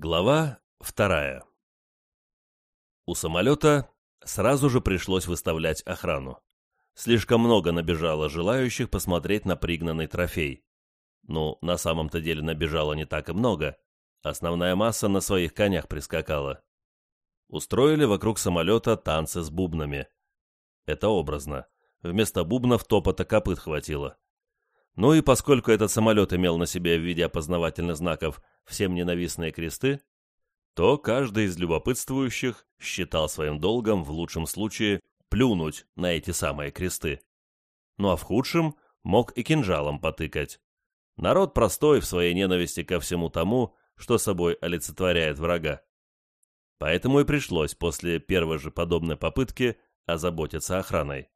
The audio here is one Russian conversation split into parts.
Глава вторая. У самолета сразу же пришлось выставлять охрану. Слишком много набежало желающих посмотреть на пригнанный трофей. Ну, на самом-то деле набежало не так и много. Основная масса на своих конях прискакала. Устроили вокруг самолета танцы с бубнами. Это образно. Вместо бубнов топота копыт хватило. Ну и поскольку этот самолет имел на себе в виде опознавательных знаков всем ненавистные кресты, то каждый из любопытствующих считал своим долгом в лучшем случае плюнуть на эти самые кресты. Ну а в худшем мог и кинжалом потыкать. Народ простой в своей ненависти ко всему тому, что собой олицетворяет врага. Поэтому и пришлось после первой же подобной попытки озаботиться охраной.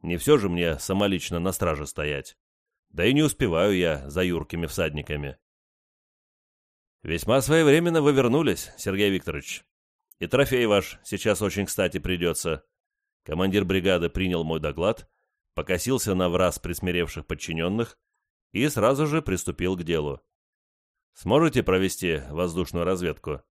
Не все же мне самолично на страже стоять. Да и не успеваю я за юркими всадниками. Весьма своевременно вы вернулись, Сергей Викторович. И трофей ваш сейчас очень кстати придется. Командир бригады принял мой доклад, покосился на враз присмиревших подчиненных и сразу же приступил к делу. Сможете провести воздушную разведку?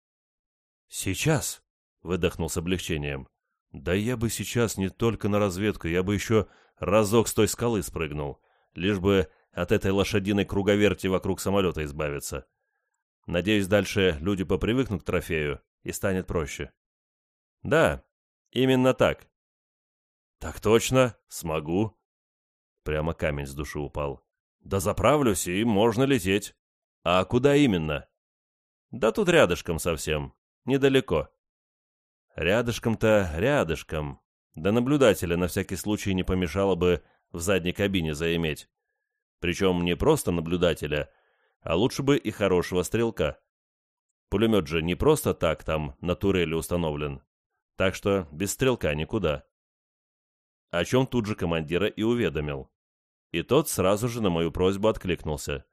Сейчас, выдохнул с облегчением. Да я бы сейчас не только на разведку, я бы еще разок с той скалы спрыгнул лишь бы от этой лошадиной круговерти вокруг самолета избавиться. Надеюсь, дальше люди попривыкнут к трофею и станет проще. Да, именно так. Так точно, смогу. Прямо камень с души упал. Да заправлюсь, и можно лететь. А куда именно? Да тут рядышком совсем, недалеко. Рядышком-то рядышком. Да наблюдателя на всякий случай не помешало бы в задней кабине заиметь. Причем не просто наблюдателя, а лучше бы и хорошего стрелка. Пулемет же не просто так там на турели установлен. Так что без стрелка никуда. О чем тут же командира и уведомил. И тот сразу же на мою просьбу откликнулся.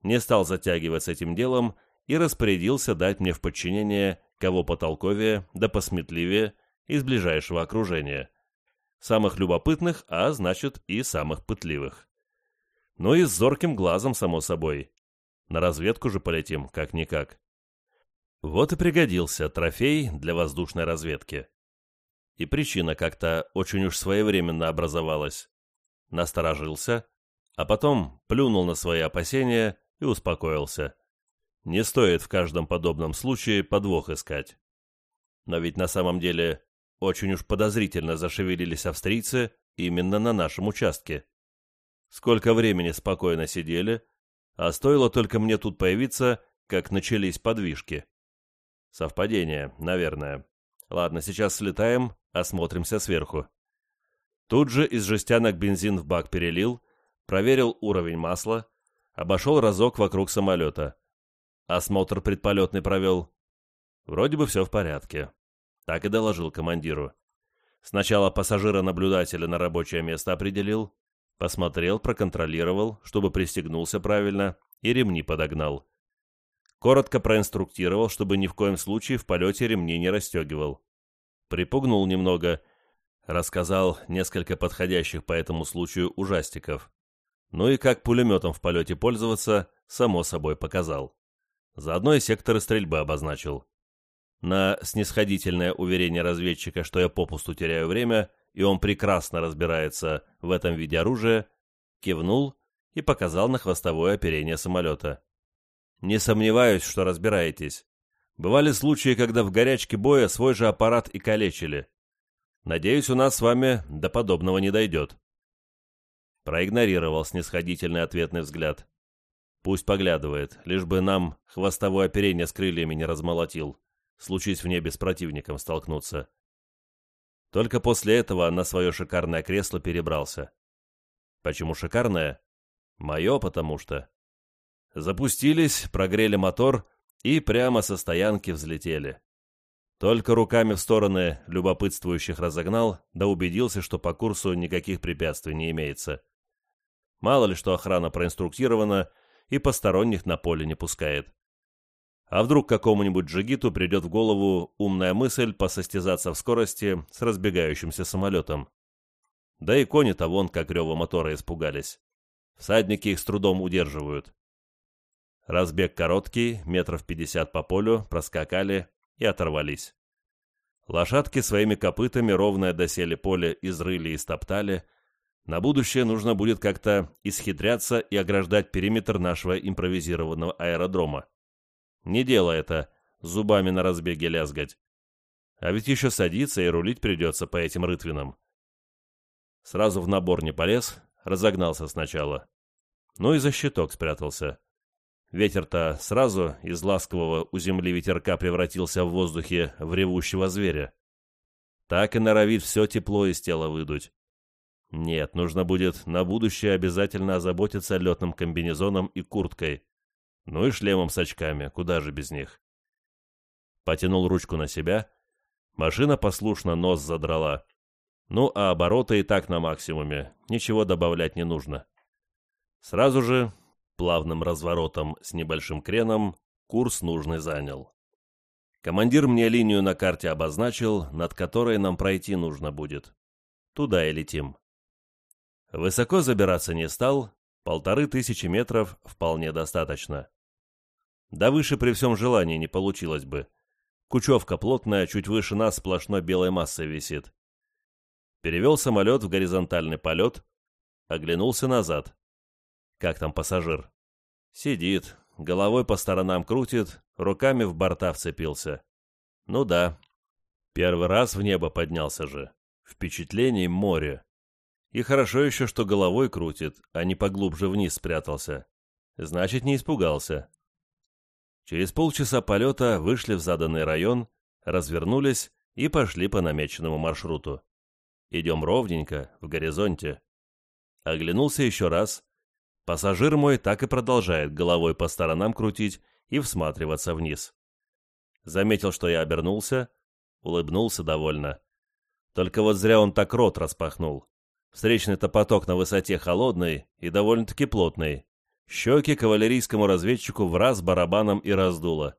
Не стал затягивать с этим делом и распорядился дать мне в подчинение кого потолковее да посметливее из ближайшего окружения самых любопытных, а значит и самых пытливых. Ну и с зорким глазом, само собой. На разведку же полетим, как-никак. Вот и пригодился трофей для воздушной разведки. И причина как-то очень уж своевременно образовалась. Насторожился, а потом плюнул на свои опасения и успокоился. Не стоит в каждом подобном случае подвох искать. Но ведь на самом деле очень уж подозрительно зашевелились австрийцы именно на нашем участке. Сколько времени спокойно сидели, а стоило только мне тут появиться, как начались подвижки. Совпадение, наверное. Ладно, сейчас слетаем, осмотримся сверху. Тут же из жестянок бензин в бак перелил, проверил уровень масла, обошел разок вокруг самолета. Осмотр предполетный провел. Вроде бы все в порядке. Так и доложил командиру. Сначала пассажира-наблюдателя на рабочее место определил, посмотрел, проконтролировал, чтобы пристегнулся правильно, и ремни подогнал. Коротко проинструктировал, чтобы ни в коем случае в полете ремни не расстегивал. Припугнул немного, рассказал несколько подходящих по этому случаю ужастиков. Ну и как пулеметом в полете пользоваться, само собой показал. Заодно и секторы стрельбы обозначил. На снисходительное уверение разведчика, что я попусту теряю время, и он прекрасно разбирается в этом виде оружия, кивнул и показал на хвостовое оперение самолета. «Не сомневаюсь, что разбираетесь. Бывали случаи, когда в горячке боя свой же аппарат и калечили. Надеюсь, у нас с вами до подобного не дойдет». Проигнорировал снисходительный ответный взгляд. «Пусть поглядывает, лишь бы нам хвостовое оперение с крыльями не размолотил случись в небе с противником столкнуться. Только после этого на свое шикарное кресло перебрался. Почему шикарное? Мое, потому что. Запустились, прогрели мотор и прямо со стоянки взлетели. Только руками в стороны любопытствующих разогнал, да убедился, что по курсу никаких препятствий не имеется. Мало ли что охрана проинструктирована и посторонних на поле не пускает. А вдруг какому-нибудь джигиту придет в голову умная мысль посостязаться в скорости с разбегающимся самолетом? Да и кони-то вон как рева мотора испугались. Всадники их с трудом удерживают. Разбег короткий, метров пятьдесят по полю, проскакали и оторвались. Лошадки своими копытами ровное доселе поле изрыли и стоптали. На будущее нужно будет как-то исхитряться и ограждать периметр нашего импровизированного аэродрома. Не дело это, зубами на разбеге лязгать. А ведь еще садиться и рулить придется по этим рытвинам. Сразу в набор не полез, разогнался сначала. Ну и за щиток спрятался. Ветер-то сразу из ласкового у земли ветерка превратился в воздухе в ревущего зверя. Так и норовит все тепло из тела выдуть. Нет, нужно будет на будущее обязательно озаботиться летным комбинезоном и курткой. Ну и шлемом с очками, куда же без них. Потянул ручку на себя. Машина послушно нос задрала. Ну, а обороты и так на максимуме, ничего добавлять не нужно. Сразу же, плавным разворотом с небольшим креном, курс нужный занял. Командир мне линию на карте обозначил, над которой нам пройти нужно будет. Туда и летим. Высоко забираться не стал, полторы тысячи метров вполне достаточно. Да выше при всем желании не получилось бы. Кучевка плотная, чуть выше нас сплошной белой массой висит. Перевел самолет в горизонтальный полет, оглянулся назад. Как там пассажир? Сидит, головой по сторонам крутит, руками в борта вцепился. Ну да, первый раз в небо поднялся же. Впечатлений море. И хорошо еще, что головой крутит, а не поглубже вниз спрятался. Значит, не испугался. Через полчаса полета вышли в заданный район, развернулись и пошли по намеченному маршруту. Идем ровненько, в горизонте. Оглянулся еще раз. Пассажир мой так и продолжает головой по сторонам крутить и всматриваться вниз. Заметил, что я обернулся, улыбнулся довольно. Только вот зря он так рот распахнул. Встречный-то поток на высоте холодный и довольно-таки плотный. Щеки кавалерийскому разведчику в раз барабаном и раздуло.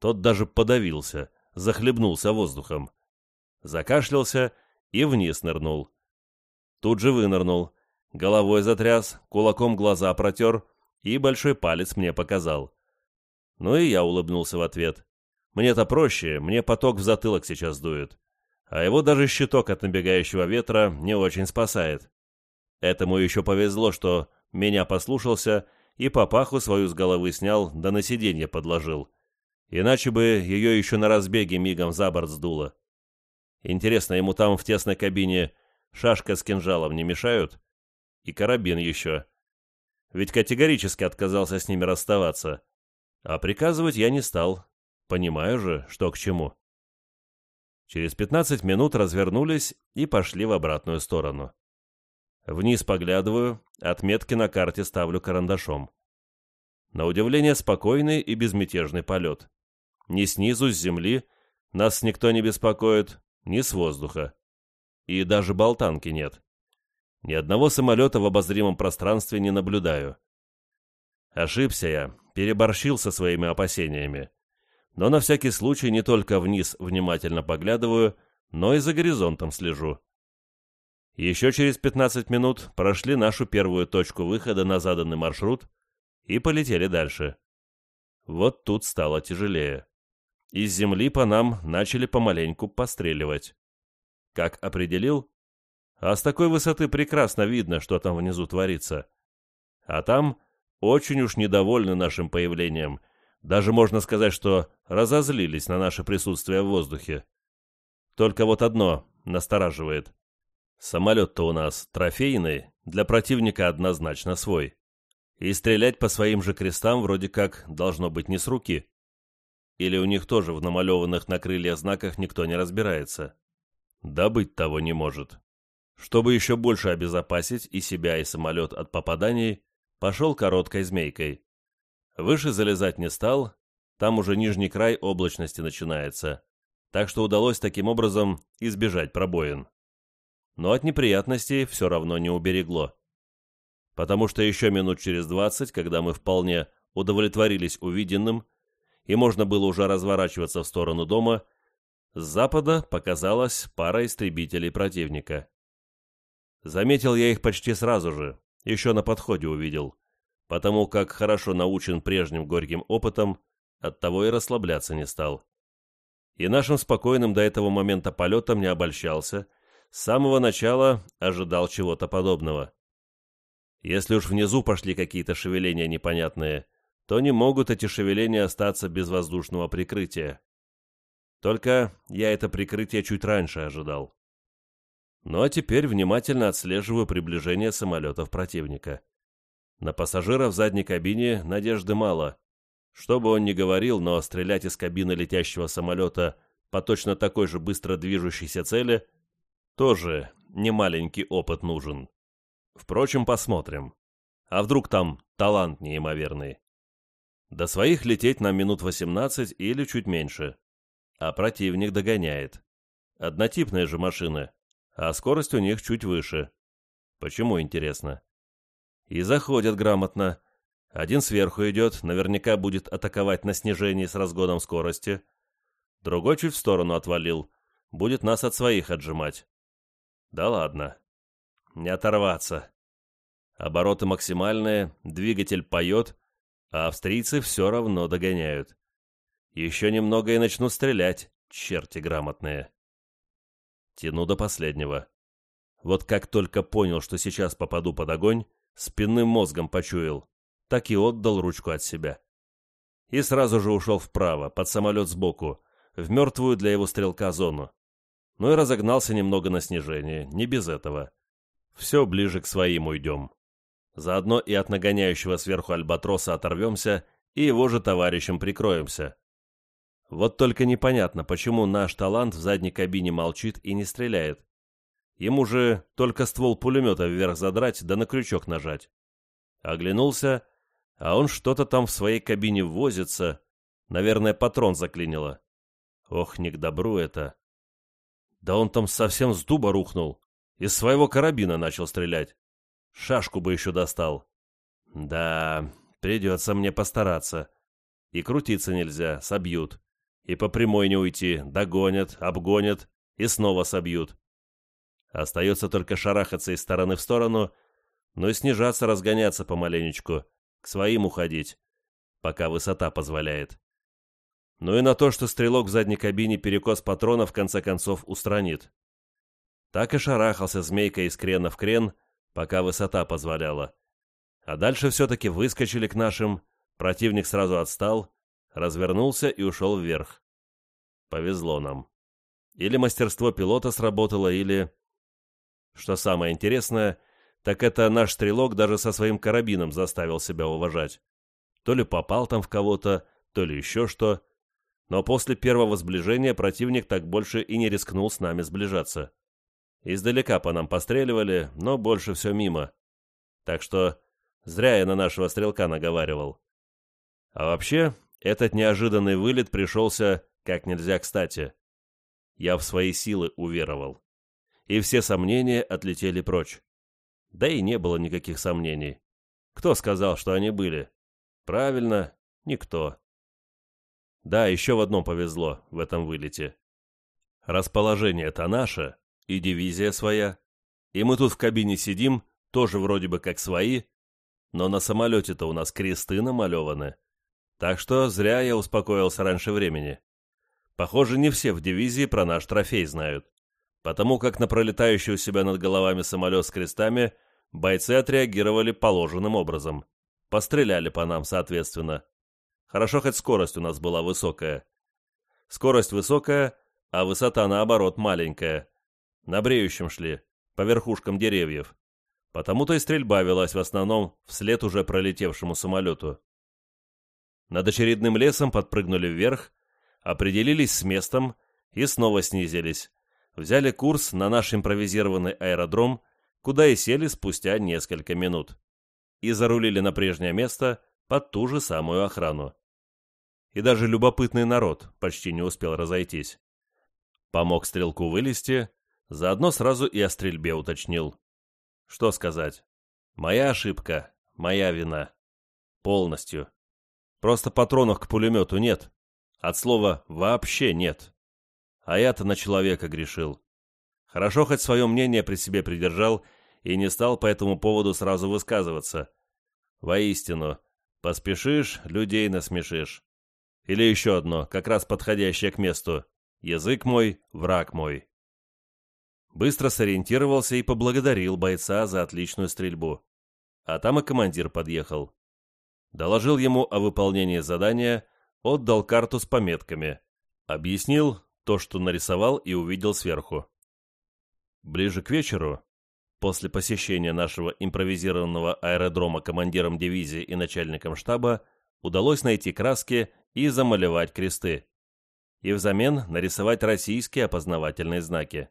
Тот даже подавился, захлебнулся воздухом. Закашлялся и вниз нырнул. Тут же вынырнул, головой затряс, кулаком глаза протер и большой палец мне показал. Ну и я улыбнулся в ответ. Мне-то проще, мне поток в затылок сейчас дует. А его даже щиток от набегающего ветра не очень спасает. Этому еще повезло, что меня послушался и папаху свою с головы снял, да на сиденье подложил. Иначе бы ее еще на разбеге мигом за борт сдуло. Интересно, ему там в тесной кабине шашка с кинжалом не мешают? И карабин еще. Ведь категорически отказался с ними расставаться. А приказывать я не стал. Понимаю же, что к чему. Через пятнадцать минут развернулись и пошли в обратную сторону. Вниз поглядываю, отметки на карте ставлю карандашом. На удивление спокойный и безмятежный полет. Ни снизу, с земли, нас никто не беспокоит, ни с воздуха. И даже болтанки нет. Ни одного самолета в обозримом пространстве не наблюдаю. Ошибся я, переборщил со своими опасениями. Но на всякий случай не только вниз внимательно поглядываю, но и за горизонтом слежу. Еще через 15 минут прошли нашу первую точку выхода на заданный маршрут и полетели дальше. Вот тут стало тяжелее. Из земли по нам начали помаленьку постреливать. Как определил? А с такой высоты прекрасно видно, что там внизу творится. А там очень уж недовольны нашим появлением. Даже можно сказать, что разозлились на наше присутствие в воздухе. Только вот одно настораживает. Самолет-то у нас трофейный, для противника однозначно свой. И стрелять по своим же крестам вроде как должно быть не с руки. Или у них тоже в намалеванных на крылья знаках никто не разбирается. Да быть того не может. Чтобы еще больше обезопасить и себя, и самолет от попаданий, пошел короткой змейкой. Выше залезать не стал, там уже нижний край облачности начинается, так что удалось таким образом избежать пробоин но от неприятностей все равно не уберегло. Потому что еще минут через двадцать, когда мы вполне удовлетворились увиденным, и можно было уже разворачиваться в сторону дома, с запада показалась пара истребителей противника. Заметил я их почти сразу же, еще на подходе увидел. Потому как хорошо научен прежним горьким опытом, оттого и расслабляться не стал. И нашим спокойным до этого момента полетом не обольщался, с самого начала ожидал чего-то подобного. Если уж внизу пошли какие-то шевеления непонятные, то не могут эти шевеления остаться без воздушного прикрытия. Только я это прикрытие чуть раньше ожидал. Ну а теперь внимательно отслеживаю приближение самолетов противника. На пассажира в задней кабине надежды мало. Что бы он ни говорил, но стрелять из кабины летящего самолета по точно такой же быстро движущейся цели тоже немаленький опыт нужен. Впрочем, посмотрим. А вдруг там талант неимоверный? До своих лететь нам минут 18 или чуть меньше. А противник догоняет. Однотипные же машины, а скорость у них чуть выше. Почему, интересно? И заходят грамотно. Один сверху идет, наверняка будет атаковать на снижении с разгоном скорости. Другой чуть в сторону отвалил, будет нас от своих отжимать. Да ладно. Не оторваться. Обороты максимальные, двигатель поет, а австрийцы все равно догоняют. Еще немного и начнут стрелять, черти грамотные. Тяну до последнего. Вот как только понял, что сейчас попаду под огонь, спинным мозгом почуял, так и отдал ручку от себя. И сразу же ушел вправо, под самолет сбоку, в мертвую для его стрелка зону. Ну и разогнался немного на снижение, не без этого. Все ближе к своим уйдем. Заодно и от нагоняющего сверху альбатроса оторвемся и его же товарищем прикроемся. Вот только непонятно, почему наш талант в задней кабине молчит и не стреляет. Ему же только ствол пулемета вверх задрать да на крючок нажать. Оглянулся, а он что-то там в своей кабине возится. Наверное, патрон заклинило. Ох, не к добру это. Да он там совсем с дуба рухнул. Из своего карабина начал стрелять. Шашку бы еще достал. Да, придется мне постараться. И крутиться нельзя, собьют. И по прямой не уйти, догонят, обгонят и снова собьют. Остается только шарахаться из стороны в сторону, но и снижаться, разгоняться помаленечку, к своим уходить, пока высота позволяет. Ну и на то, что стрелок в задней кабине перекос патрона в конце концов устранит. Так и шарахался змейка из крена в крен, пока высота позволяла. А дальше все-таки выскочили к нашим, противник сразу отстал, развернулся и ушел вверх. Повезло нам. Или мастерство пилота сработало, или... Что самое интересное, так это наш стрелок даже со своим карабином заставил себя уважать. То ли попал там в кого-то, то ли еще что. Но после первого сближения противник так больше и не рискнул с нами сближаться. Издалека по нам постреливали, но больше все мимо. Так что зря я на нашего стрелка наговаривал. А вообще, этот неожиданный вылет пришелся как нельзя кстати. Я в свои силы уверовал. И все сомнения отлетели прочь. Да и не было никаких сомнений. Кто сказал, что они были? Правильно, никто. Да, еще в одном повезло в этом вылете. Расположение-то наше, и дивизия своя. И мы тут в кабине сидим, тоже вроде бы как свои, но на самолете-то у нас кресты намалеваны. Так что зря я успокоился раньше времени. Похоже, не все в дивизии про наш трофей знают. Потому как на пролетающий у себя над головами самолет с крестами бойцы отреагировали положенным образом. Постреляли по нам, соответственно. Хорошо, хоть скорость у нас была высокая. Скорость высокая, а высота, наоборот, маленькая. На бреющем шли, по верхушкам деревьев. Потому-то и стрельба велась в основном вслед уже пролетевшему самолету. Над очередным лесом подпрыгнули вверх, определились с местом и снова снизились. Взяли курс на наш импровизированный аэродром, куда и сели спустя несколько минут. И зарулили на прежнее место под ту же самую охрану. И даже любопытный народ почти не успел разойтись. Помог стрелку вылезти, заодно сразу и о стрельбе уточнил. Что сказать? Моя ошибка, моя вина. Полностью. Просто патронов к пулемету нет. От слова «вообще нет». А я-то на человека грешил. Хорошо хоть свое мнение при себе придержал и не стал по этому поводу сразу высказываться. Воистину, поспешишь, людей насмешишь. Или еще одно, как раз подходящее к месту. Язык мой, враг мой. Быстро сориентировался и поблагодарил бойца за отличную стрельбу. А там и командир подъехал. Доложил ему о выполнении задания, отдал карту с пометками. Объяснил то, что нарисовал и увидел сверху. Ближе к вечеру, после посещения нашего импровизированного аэродрома командиром дивизии и начальником штаба, удалось найти краски и замалевать кресты. И взамен нарисовать российские опознавательные знаки.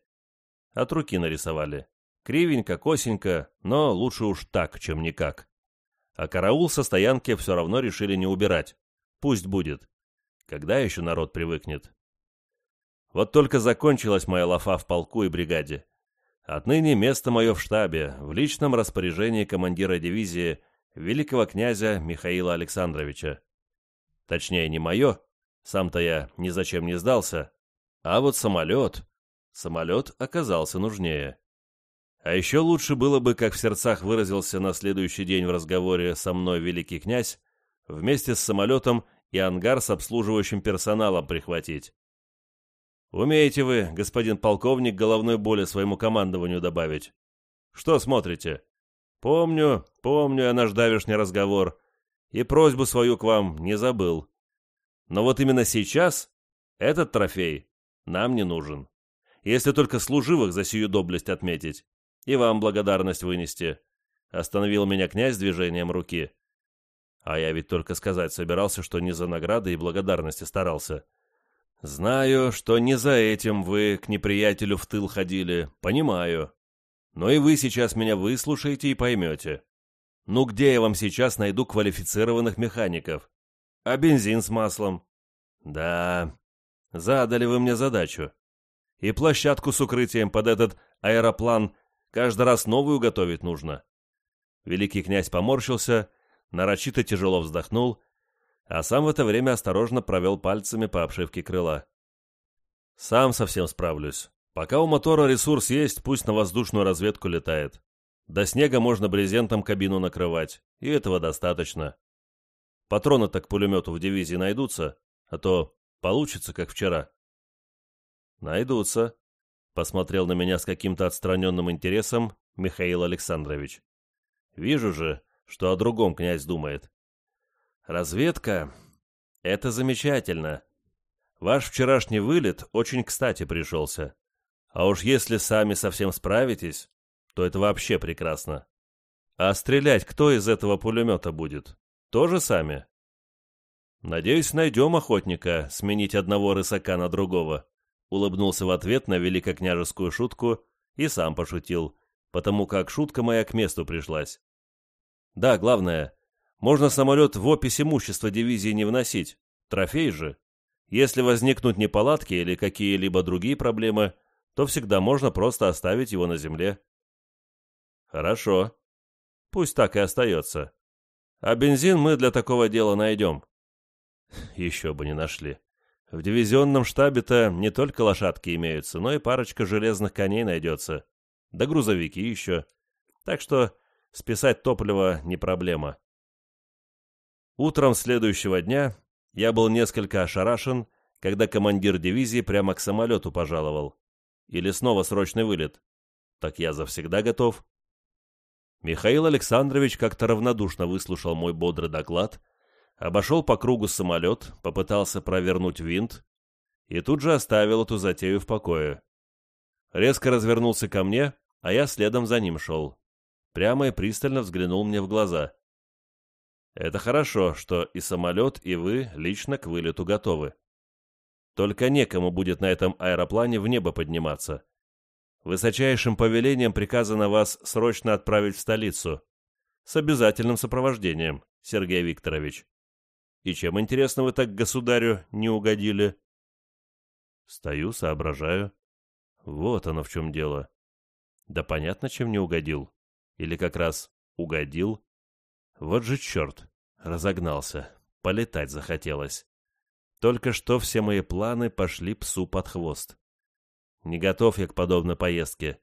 От руки нарисовали. Кривенько, косенько, но лучше уж так, чем никак. А караул со стоянки все равно решили не убирать. Пусть будет. Когда еще народ привыкнет? Вот только закончилась моя лафа в полку и бригаде. Отныне место мое в штабе, в личном распоряжении командира дивизии великого князя Михаила Александровича. Точнее, не мое, сам-то я ни зачем не сдался, а вот самолет, самолет оказался нужнее. А еще лучше было бы, как в сердцах выразился на следующий день в разговоре со мной великий князь, вместе с самолетом и ангар с обслуживающим персоналом прихватить. Умеете вы, господин полковник, головной боли своему командованию добавить? Что смотрите? Помню, помню я наш давешний разговор, и просьбу свою к вам не забыл. Но вот именно сейчас этот трофей нам не нужен. Если только служивых за сию доблесть отметить, и вам благодарность вынести. Остановил меня князь движением руки. А я ведь только сказать собирался, что не за награды и благодарности старался. Знаю, что не за этим вы к неприятелю в тыл ходили, понимаю. Но и вы сейчас меня выслушаете и поймете. Ну где я вам сейчас найду квалифицированных механиков? А бензин с маслом? Да, задали вы мне задачу. И площадку с укрытием под этот аэроплан каждый раз новую готовить нужно. Великий князь поморщился, нарочито тяжело вздохнул а сам в это время осторожно провел пальцами по обшивке крыла. «Сам совсем справлюсь. Пока у мотора ресурс есть, пусть на воздушную разведку летает. До снега можно брезентом кабину накрывать, и этого достаточно. Патроны-то к пулемету в дивизии найдутся, а то получится, как вчера». «Найдутся», — посмотрел на меня с каким-то отстраненным интересом Михаил Александрович. «Вижу же, что о другом князь думает. Разведка — это замечательно. Ваш вчерашний вылет очень кстати пришелся. А уж если сами совсем справитесь, то это вообще прекрасно. А стрелять кто из этого пулемета будет? Тоже сами? Надеюсь, найдем охотника сменить одного рысака на другого. Улыбнулся в ответ на великокняжескую шутку и сам пошутил, потому как шутка моя к месту пришлась. Да, главное, можно самолет в опись имущества дивизии не вносить. Трофей же. Если возникнут неполадки или какие-либо другие проблемы, то всегда можно просто оставить его на земле. Хорошо. Пусть так и остается. А бензин мы для такого дела найдем. Еще бы не нашли. В дивизионном штабе-то не только лошадки имеются, но и парочка железных коней найдется. Да грузовики еще. Так что списать топливо не проблема. Утром следующего дня я был несколько ошарашен, когда командир дивизии прямо к самолету пожаловал. Или снова срочный вылет. Так я завсегда готов. Михаил Александрович как-то равнодушно выслушал мой бодрый доклад, обошел по кругу самолет, попытался провернуть винт и тут же оставил эту затею в покое. Резко развернулся ко мне, а я следом за ним шел. Прямо и пристально взглянул мне в глаза. Это хорошо, что и самолет, и вы лично к вылету готовы. Только некому будет на этом аэроплане в небо подниматься. Высочайшим повелением приказано вас срочно отправить в столицу. С обязательным сопровождением, Сергей Викторович. И чем, интересно, вы так государю не угодили? Стою, соображаю. Вот оно в чем дело. Да понятно, чем не угодил. Или как раз угодил. Вот же черт, разогнался, полетать захотелось. Только что все мои планы пошли псу под хвост. Не готов я к подобной поездке,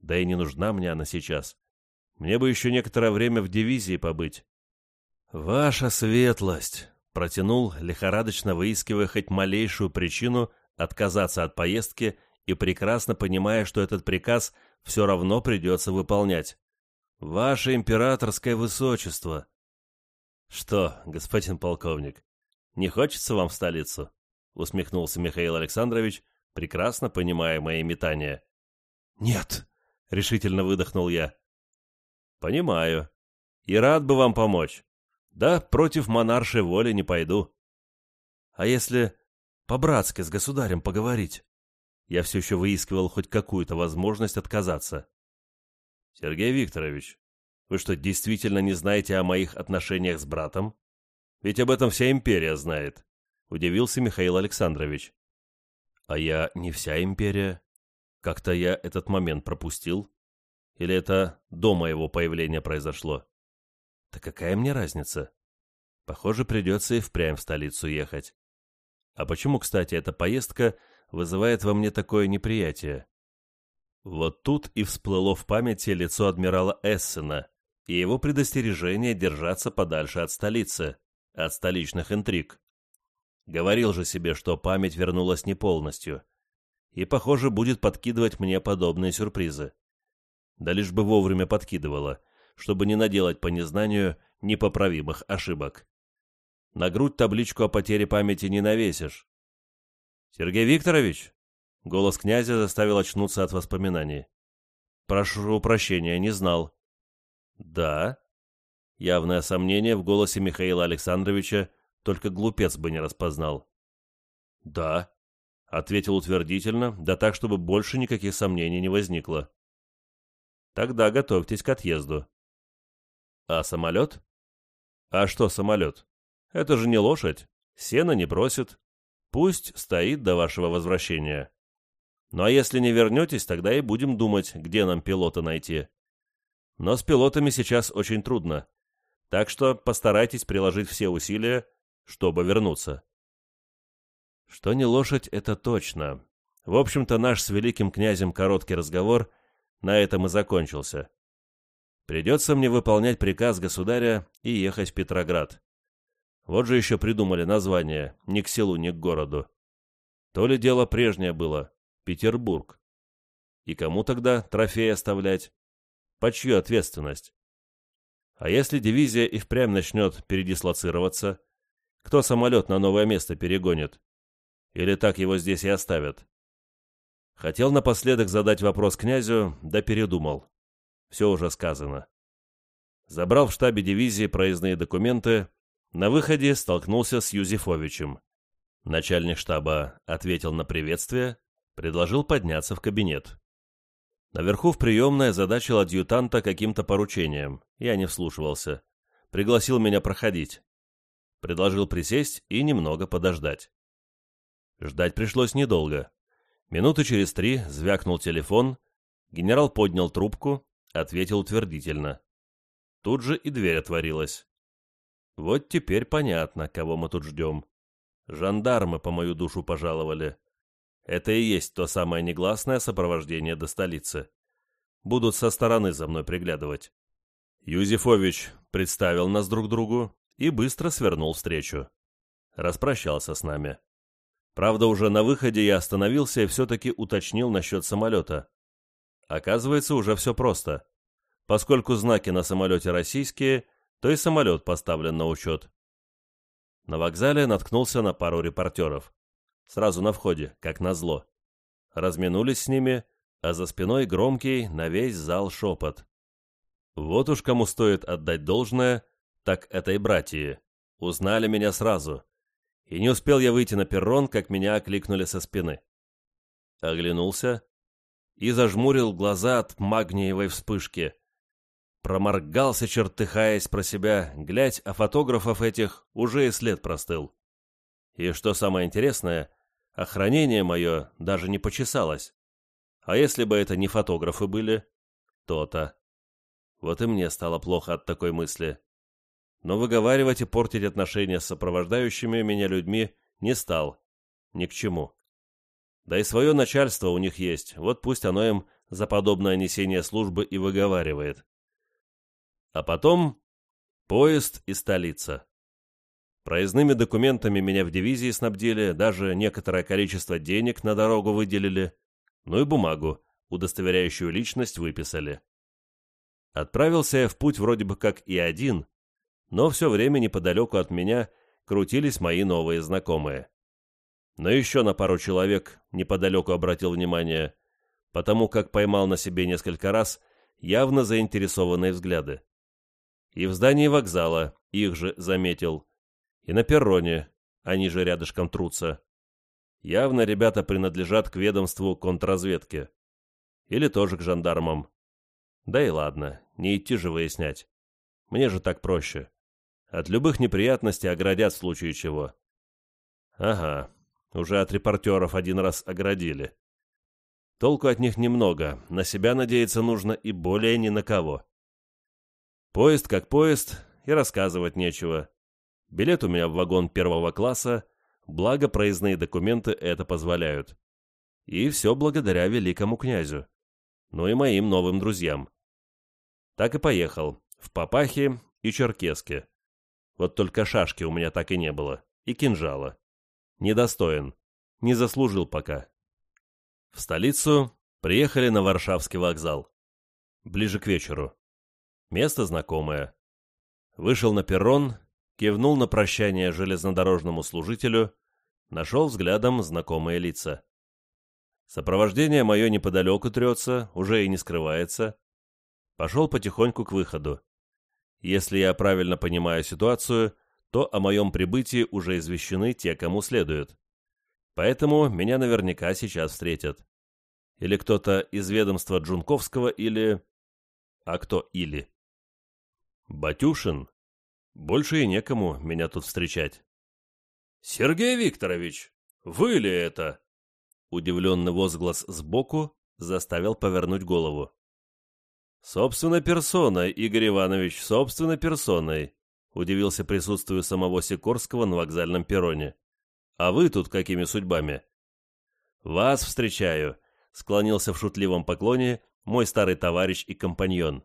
да и не нужна мне она сейчас. Мне бы еще некоторое время в дивизии побыть. «Ваша светлость!» — протянул, лихорадочно выискивая хоть малейшую причину отказаться от поездки и прекрасно понимая, что этот приказ все равно придется выполнять. «Ваше императорское высочество!» «Что, господин полковник, не хочется вам в столицу?» — усмехнулся Михаил Александрович, прекрасно понимая мои метания. «Нет!» — решительно выдохнул я. «Понимаю. И рад бы вам помочь. Да, против монаршей воли не пойду. А если по-братски с государем поговорить?» Я все еще выискивал хоть какую-то возможность отказаться. «Сергей Викторович, вы что, действительно не знаете о моих отношениях с братом? Ведь об этом вся империя знает», — удивился Михаил Александрович. «А я не вся империя. Как-то я этот момент пропустил. Или это до моего появления произошло? Да какая мне разница? Похоже, придется и впрямь в столицу ехать. А почему, кстати, эта поездка вызывает во мне такое неприятие? Вот тут и всплыло в памяти лицо адмирала Эссена и его предостережение держаться подальше от столицы, от столичных интриг. Говорил же себе, что память вернулась не полностью, и, похоже, будет подкидывать мне подобные сюрпризы. Да лишь бы вовремя подкидывала, чтобы не наделать по незнанию непоправимых ошибок. На грудь табличку о потере памяти не навесишь. «Сергей Викторович?» Голос князя заставил очнуться от воспоминаний. «Прошу прощения, не знал». «Да?» Явное сомнение в голосе Михаила Александровича только глупец бы не распознал. «Да», — ответил утвердительно, да так, чтобы больше никаких сомнений не возникло. «Тогда готовьтесь к отъезду». «А самолет?» «А что самолет? Это же не лошадь, сена не просит. Пусть стоит до вашего возвращения. Ну а если не вернетесь, тогда и будем думать, где нам пилота найти. Но с пилотами сейчас очень трудно, так что постарайтесь приложить все усилия, чтобы вернуться. Что не лошадь, это точно. В общем-то, наш с великим князем короткий разговор на этом и закончился. Придется мне выполнять приказ государя и ехать в Петроград. Вот же еще придумали название, ни к селу, ни к городу. То ли дело прежнее было, Петербург. И кому тогда трофей оставлять? По чью ответственность? А если дивизия и впрямь начнет передислоцироваться, кто самолет на новое место перегонит? Или так его здесь и оставят? Хотел напоследок задать вопрос князю, да передумал. Все уже сказано. Забрал в штабе дивизии проездные документы, на выходе столкнулся с Юзефовичем. Начальник штаба ответил на приветствие, предложил подняться в кабинет. Наверху в приемной задачил адъютанта каким-то поручением. Я не вслушивался. Пригласил меня проходить. Предложил присесть и немного подождать. Ждать пришлось недолго. Минуты через три звякнул телефон, генерал поднял трубку, ответил утвердительно. Тут же и дверь отворилась. Вот теперь понятно, кого мы тут ждем. Жандармы по мою душу пожаловали. Это и есть то самое негласное сопровождение до столицы. Будут со стороны за мной приглядывать. Юзефович представил нас друг другу и быстро свернул встречу. Распрощался с нами. Правда, уже на выходе я остановился и все-таки уточнил насчет самолета. Оказывается, уже все просто. Поскольку знаки на самолете российские, то и самолет поставлен на учет. На вокзале наткнулся на пару репортеров. Сразу на входе, как назло. Разминулись с ними, а за спиной громкий на весь зал шепот. Вот уж кому стоит отдать должное, так этой братьи. Узнали меня сразу. И не успел я выйти на перрон, как меня окликнули со спины. Оглянулся и зажмурил глаза от магниевой вспышки. Проморгался, чертыхаясь про себя, глядь, а фотографов этих уже и след простыл. И что самое интересное, охранение мое даже не почесалось. А если бы это не фотографы были, то-то. Вот и мне стало плохо от такой мысли. Но выговаривать и портить отношения с сопровождающими меня людьми не стал. Ни к чему. Да и свое начальство у них есть, вот пусть оно им за подобное несение службы и выговаривает. А потом Поезд и столица. Проездными документами меня в дивизии снабдили, даже некоторое количество денег на дорогу выделили, ну и бумагу, удостоверяющую личность, выписали. Отправился я в путь вроде бы как и один, но все время неподалеку от меня крутились мои новые знакомые. Но еще на пару человек неподалеку обратил внимание, потому как поймал на себе несколько раз явно заинтересованные взгляды. И в здании вокзала их же заметил, и на перроне, они же рядышком трутся. Явно ребята принадлежат к ведомству контрразведки. Или тоже к жандармам. Да и ладно, не идти же выяснять. Мне же так проще. От любых неприятностей оградят в случае чего. Ага, уже от репортеров один раз оградили. Толку от них немного, на себя надеяться нужно и более ни на кого. Поезд как поезд, и рассказывать нечего. Билет у меня в вагон первого класса, благо проездные документы это позволяют. И все благодаря великому князю. Ну и моим новым друзьям. Так и поехал. В папахе и черкеске. Вот только шашки у меня так и не было. И кинжала. Недостоин. Не заслужил пока. В столицу приехали на Варшавский вокзал. Ближе к вечеру. Место знакомое. Вышел на перрон кивнул на прощание железнодорожному служителю, нашел взглядом знакомые лица. Сопровождение мое неподалеку трется, уже и не скрывается. Пошел потихоньку к выходу. Если я правильно понимаю ситуацию, то о моем прибытии уже извещены те, кому следует. Поэтому меня наверняка сейчас встретят. Или кто-то из ведомства Джунковского, или... А кто или? Батюшин больше и некому меня тут встречать. «Сергей Викторович, вы ли это?» Удивленный возглас сбоку заставил повернуть голову. «Собственной персоной, Игорь Иванович, собственной персоной», удивился присутствию самого Сикорского на вокзальном перроне. «А вы тут какими судьбами?» «Вас встречаю», — склонился в шутливом поклоне мой старый товарищ и компаньон.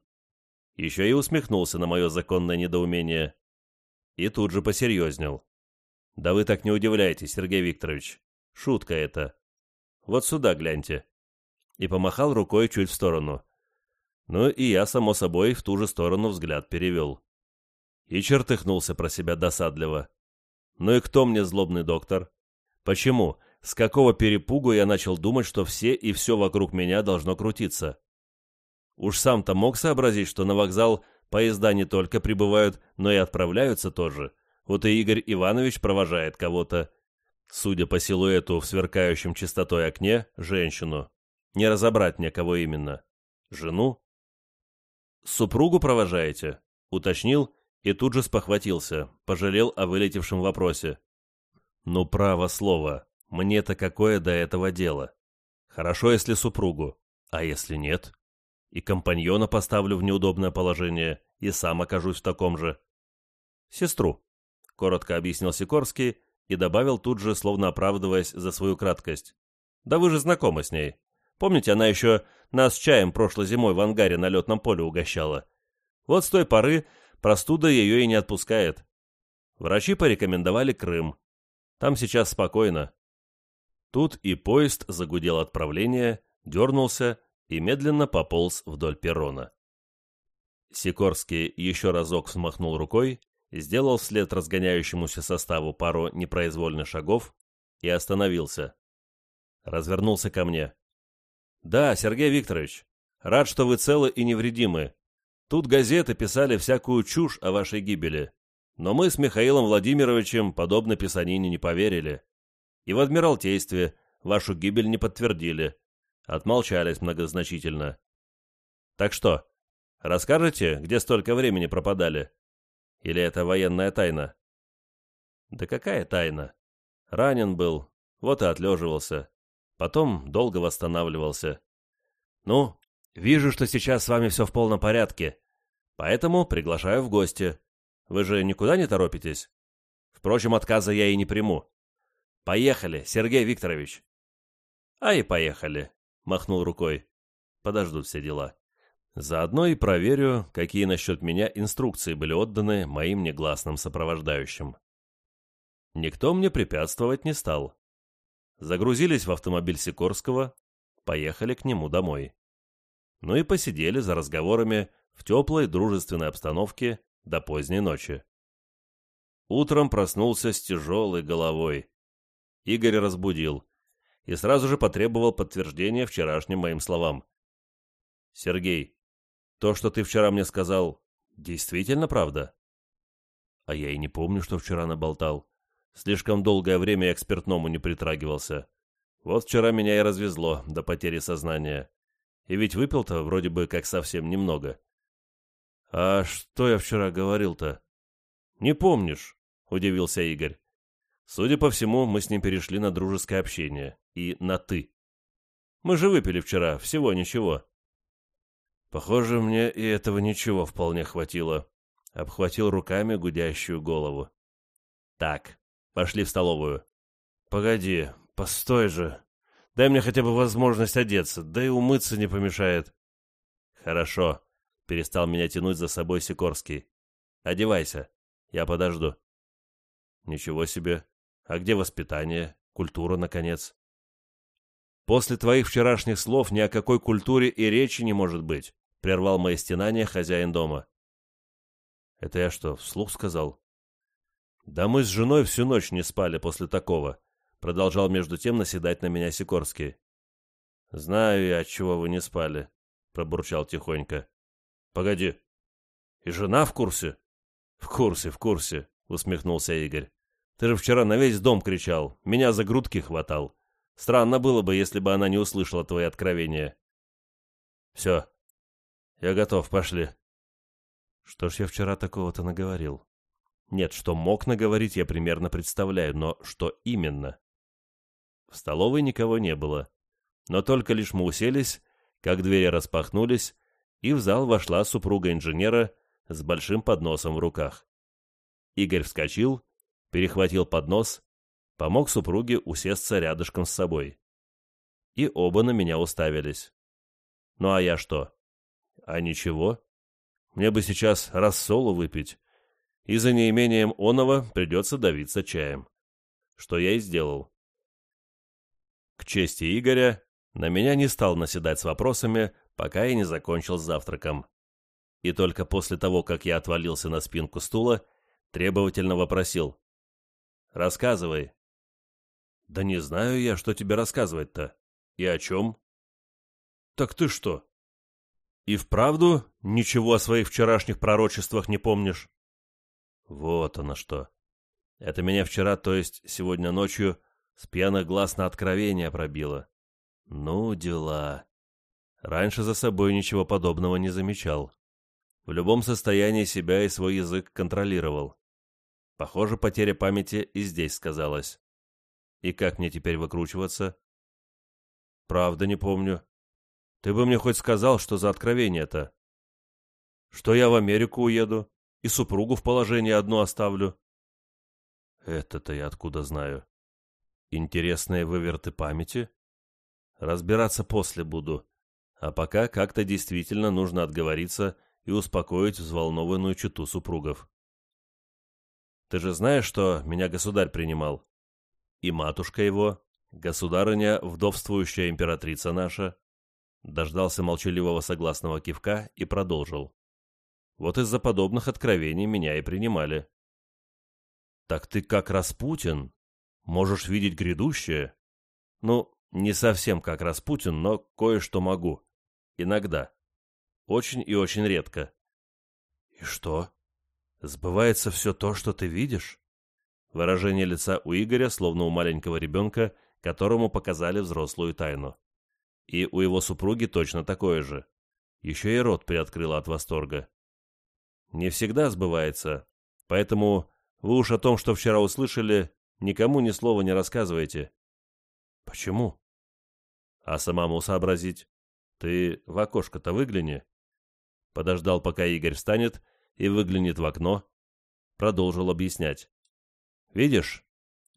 Еще и усмехнулся на мое законное недоумение. И тут же посерьезнел. «Да вы так не удивляйтесь, Сергей Викторович. Шутка это. Вот сюда гляньте». И помахал рукой чуть в сторону. Ну и я, само собой, в ту же сторону взгляд перевел. И чертыхнулся про себя досадливо. «Ну и кто мне злобный доктор? Почему? С какого перепугу я начал думать, что все и все вокруг меня должно крутиться?» Уж сам-то мог сообразить, что на вокзал Поезда не только прибывают, но и отправляются тоже. Вот и Игорь Иванович провожает кого-то. Судя по силуэту в сверкающем чистотой окне, женщину. Не разобрать мне, кого именно. Жену? «Супругу провожаете?» — уточнил и тут же спохватился, пожалел о вылетевшем вопросе. «Ну, право слово, мне-то какое до этого дело? Хорошо, если супругу, а если нет?» И компаньона поставлю в неудобное положение, и сам окажусь в таком же. Сестру, — коротко объяснил Сикорский и добавил тут же, словно оправдываясь за свою краткость. Да вы же знакомы с ней. Помните, она еще нас чаем прошлой зимой в ангаре на летном поле угощала? Вот с той поры простуда ее и не отпускает. Врачи порекомендовали Крым. Там сейчас спокойно. Тут и поезд загудел отправление, дернулся и медленно пополз вдоль перрона. Сикорский еще разок взмахнул рукой, сделал вслед разгоняющемуся составу пару непроизвольных шагов и остановился. Развернулся ко мне. «Да, Сергей Викторович, рад, что вы целы и невредимы. Тут газеты писали всякую чушь о вашей гибели, но мы с Михаилом Владимировичем подобной писанине не поверили. И в Адмиралтействе вашу гибель не подтвердили. Отмолчались многозначительно. «Так что, расскажете, где столько времени пропадали? Или это военная тайна?» «Да какая тайна? Ранен был, вот и отлеживался. Потом долго восстанавливался. Ну, вижу, что сейчас с вами все в полном порядке, поэтому приглашаю в гости. Вы же никуда не торопитесь? Впрочем, отказа я и не приму. Поехали, Сергей Викторович!» «А и поехали!» Махнул рукой. Подождут все дела. Заодно и проверю, какие насчет меня инструкции были отданы моим негласным сопровождающим. Никто мне препятствовать не стал. Загрузились в автомобиль Сикорского, поехали к нему домой. Ну и посидели за разговорами в теплой дружественной обстановке до поздней ночи. Утром проснулся с тяжелой головой. Игорь разбудил и сразу же потребовал подтверждения вчерашним моим словам. «Сергей, то, что ты вчера мне сказал, действительно правда?» А я и не помню, что вчера наболтал. Слишком долгое время я к спиртному не притрагивался. Вот вчера меня и развезло до потери сознания. И ведь выпил-то вроде бы как совсем немного. А что я вчера говорил-то? Не помнишь, удивился Игорь. Судя по всему, мы с ним перешли на дружеское общение и на «ты». Мы же выпили вчера, всего ничего. Похоже, мне и этого ничего вполне хватило. Обхватил руками гудящую голову. Так, пошли в столовую. Погоди, постой же. Дай мне хотя бы возможность одеться, да и умыться не помешает. Хорошо, перестал меня тянуть за собой Сикорский. Одевайся, я подожду. Ничего себе. А где воспитание, культура, наконец? После твоих вчерашних слов ни о какой культуре и речи не может быть прервал мои стенания хозяин дома. Это я что, вслух сказал? Да мы с женой всю ночь не спали после такого, продолжал между тем наседать на меня Сикорский. Знаю я, от чего вы не спали, пробурчал тихонько. Погоди. И жена в курсе? В курсе, в курсе, усмехнулся Игорь. Ты же вчера на весь дом кричал, меня за грудки хватал. Странно было бы, если бы она не услышала твои откровения. Все, «Я готов, пошли». Что ж я вчера такого-то наговорил? Нет, что мог наговорить, я примерно представляю, но что именно? В столовой никого не было. Но только лишь мы уселись, как двери распахнулись, и в зал вошла супруга инженера с большим подносом в руках. Игорь вскочил, перехватил поднос, помог супруге усесться рядышком с собой. И оба на меня уставились. Ну а я что? А ничего. Мне бы сейчас рассолу выпить. И за неимением оного придется давиться чаем. Что я и сделал. К чести Игоря, на меня не стал наседать с вопросами, пока я не закончил с завтраком. И только после того, как я отвалился на спинку стула, требовательно вопросил. «Рассказывай». «Да не знаю я, что тебе рассказывать-то. И о чем?» «Так ты что, и вправду ничего о своих вчерашних пророчествах не помнишь? Вот оно что. Это меня вчера, то есть сегодня ночью, с пьяных глаз на откровение пробило. Ну, дела. Раньше за собой ничего подобного не замечал. В любом состоянии себя и свой язык контролировал. Похоже, потеря памяти и здесь сказалась. И как мне теперь выкручиваться? Правда не помню. Ты бы мне хоть сказал, что за откровение-то? Что я в Америку уеду и супругу в положении одну оставлю? Это-то я откуда знаю? Интересные выверты памяти? Разбираться после буду. А пока как-то действительно нужно отговориться и успокоить взволнованную читу супругов. Ты же знаешь, что меня государь принимал? И матушка его, государыня, вдовствующая императрица наша, Дождался молчаливого согласного кивка и продолжил. Вот из-за подобных откровений меня и принимали. «Так ты как Распутин? Можешь видеть грядущее?» «Ну, не совсем как Распутин, но кое-что могу. Иногда. Очень и очень редко». «И что? Сбывается все то, что ты видишь?» Выражение лица у Игоря, словно у маленького ребенка, которому показали взрослую тайну. И у его супруги точно такое же. Еще и рот приоткрыла от восторга. Не всегда сбывается, поэтому вы уж о том, что вчера услышали, никому ни слова не рассказывайте. Почему? А самому сообразить. Ты в окошко-то выгляни. Подождал, пока Игорь встанет и выглянет в окно. Продолжил объяснять. Видишь,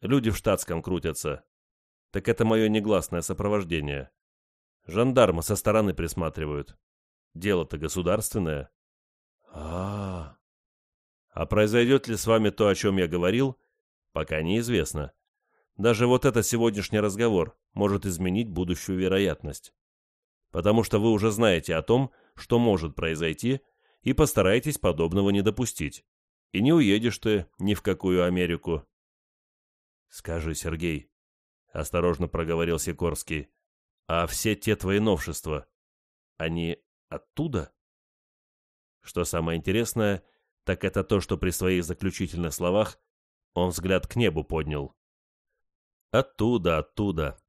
люди в штатском крутятся. Так это мое негласное сопровождение. Жандармы со стороны присматривают. Дело-то государственное. А, -а, а А произойдет ли с вами то, о чем я говорил, пока неизвестно. Даже вот этот сегодняшний разговор может изменить будущую вероятность. Потому что вы уже знаете о том, что может произойти, и постараетесь подобного не допустить. И не уедешь ты ни в какую Америку. «Скажи, Сергей», — осторожно проговорил Сикорский, «а все те твои новшества, они оттуда?» Что самое интересное, так это то, что при своих заключительных словах он взгляд к небу поднял. «Оттуда, оттуда.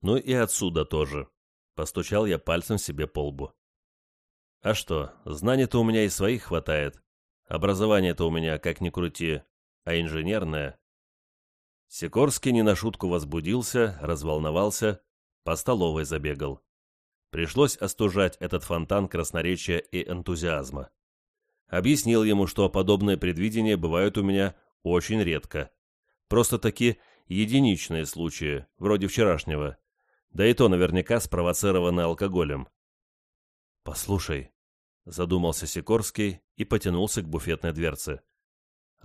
Ну и отсюда тоже», — постучал я пальцем себе по лбу. «А что, знаний-то у меня и своих хватает. Образование-то у меня, как ни крути, а инженерное. Сикорский не на шутку возбудился, разволновался, по столовой забегал. Пришлось остужать этот фонтан красноречия и энтузиазма. Объяснил ему, что подобные предвидения бывают у меня очень редко. Просто такие единичные случаи, вроде вчерашнего. Да и то наверняка спровоцированы алкоголем. «Послушай», — задумался Сикорский и потянулся к буфетной дверце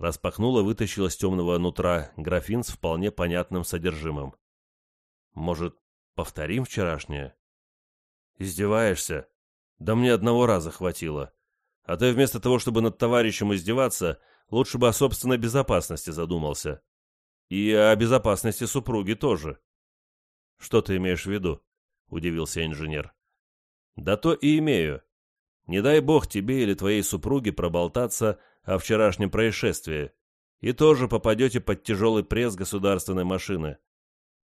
распахнула вытащила из темного нутра графин с вполне понятным содержимым. «Может, повторим вчерашнее?» «Издеваешься? Да мне одного раза хватило. А ты вместо того, чтобы над товарищем издеваться, лучше бы о собственной безопасности задумался. И о безопасности супруги тоже». «Что ты имеешь в виду?» — удивился инженер. «Да то и имею. Не дай бог тебе или твоей супруге проболтаться о вчерашнем происшествии, и тоже попадете под тяжелый пресс государственной машины.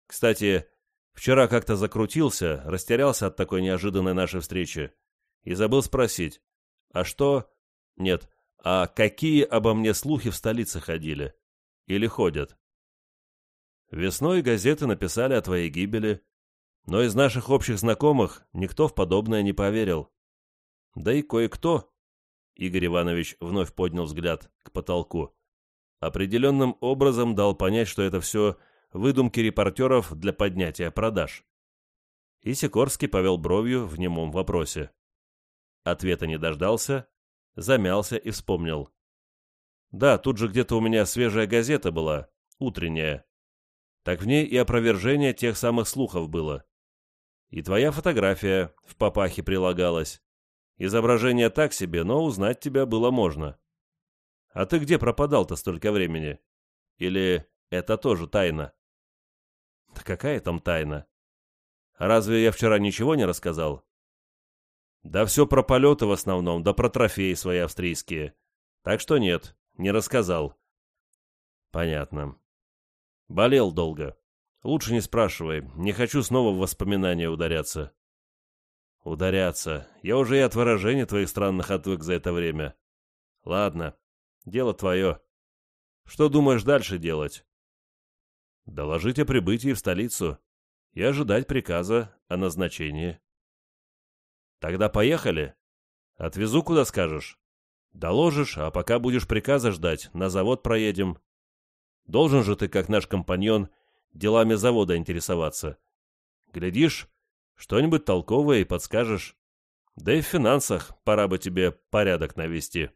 Кстати, вчера как-то закрутился, растерялся от такой неожиданной нашей встречи и забыл спросить, а что... Нет, а какие обо мне слухи в столице ходили? Или ходят? Весной газеты написали о твоей гибели, но из наших общих знакомых никто в подобное не поверил. Да и кое-кто, Игорь Иванович вновь поднял взгляд к потолку. Определенным образом дал понять, что это все выдумки репортеров для поднятия продаж. И Сикорский повел бровью в немом вопросе. Ответа не дождался, замялся и вспомнил. «Да, тут же где-то у меня свежая газета была, утренняя. Так в ней и опровержение тех самых слухов было. И твоя фотография в папахе прилагалась. Изображение так себе, но узнать тебя было можно. А ты где пропадал-то столько времени? Или это тоже тайна? Да какая там тайна? Разве я вчера ничего не рассказал? Да все про полеты в основном, да про трофеи свои австрийские. Так что нет, не рассказал. Понятно. Болел долго. Лучше не спрашивай, не хочу снова в воспоминания ударяться. Ударяться. Я уже и от выражений твоих странных отвык за это время. Ладно, дело твое. Что думаешь дальше делать? Доложить о прибытии в столицу и ожидать приказа о назначении. Тогда поехали. Отвезу, куда скажешь. Доложишь, а пока будешь приказа ждать, на завод проедем. Должен же ты, как наш компаньон, делами завода интересоваться. Глядишь, что-нибудь толковое и подскажешь. Да и в финансах пора бы тебе порядок навести.